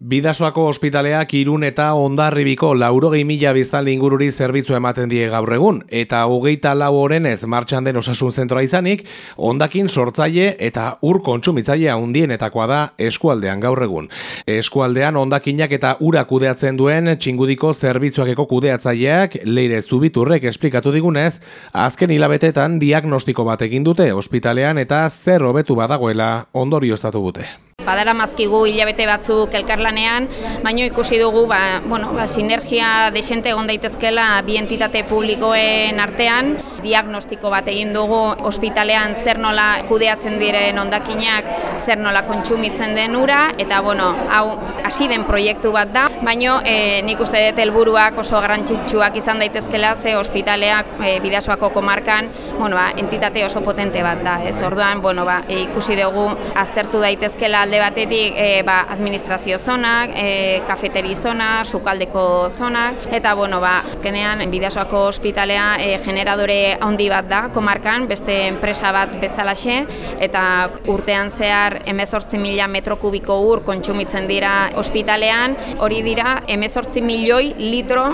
Bidasoako ospitaleak irun eta ondarribiko laurogei mila biztan ingururi zerbitzu ematen die gaur egun, eta hogeita lau ez martxan den osasun zentroa izanik, ondakin sortzaile eta ur kontsumitzaile handienetakoa da eskualdean gaur egun. Eskualdean ondakinak eta ura kudeatzen duen txingudiko zerbitzuakeko kudeatzaileak leire zubiturrek esplikatu digunez, azken hilabetetan diagnostiko bat egin dute ospitalean eta zer hobetu badagoela ondorioztatu dute badara mazkigu hilabete batzuk elkarlanean, baino ikusi dugu ba, bueno, ba, sinergia desente egon daitezkela bi entitate publikoen artean, diagnostiko bat egin dugu ospitalean zer nola kudeatzen diren ondakinak, zer nola kontsumitzen den ura, eta bueno, hau hasi den proiektu bat da, baino e, nik uste dut helburuak oso garrantzitsuak izan daitezkela ze ospitaleak e, bidasoako komarkan, bueno, ba, entitate oso potente bat da, ez? Orduan, bueno, ba, ikusi dugu aztertu daitezkela alde batetik e, ba, administrazio zonak, e, kafeteri zona, sukaldeko zonak, eta bueno, ba, azkenean bidasoako ospitalea e, generadore handi bat da, komarkan, beste enpresa bat bezalaxe, eta urtean zehar emezortzi mila metro kubiko ur kontsumitzen dira ospitalean, hori dira emezortzi milioi litro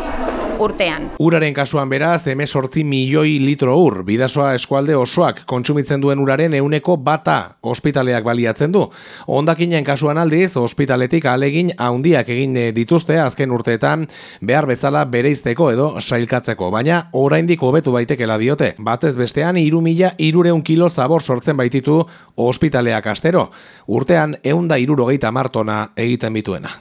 urtean. Uraren kasuan beraz, emezortzi milioi litro ur, bidasoa eskualde osoak kontsumitzen duen uraren euneko bata ospitaleak baliatzen du. Hondakinen kasuan aldiz, ospitaletik alegin handiak egin dituzte azken urteetan behar bezala bereizteko edo sailkatzeko, baina oraindik hobetu baitekela diote. Batez bestean, iru mila irureun kilo zabor sortzen baititu ospitaleak astero. Urtean, eunda irurogeita martona egiten bituena.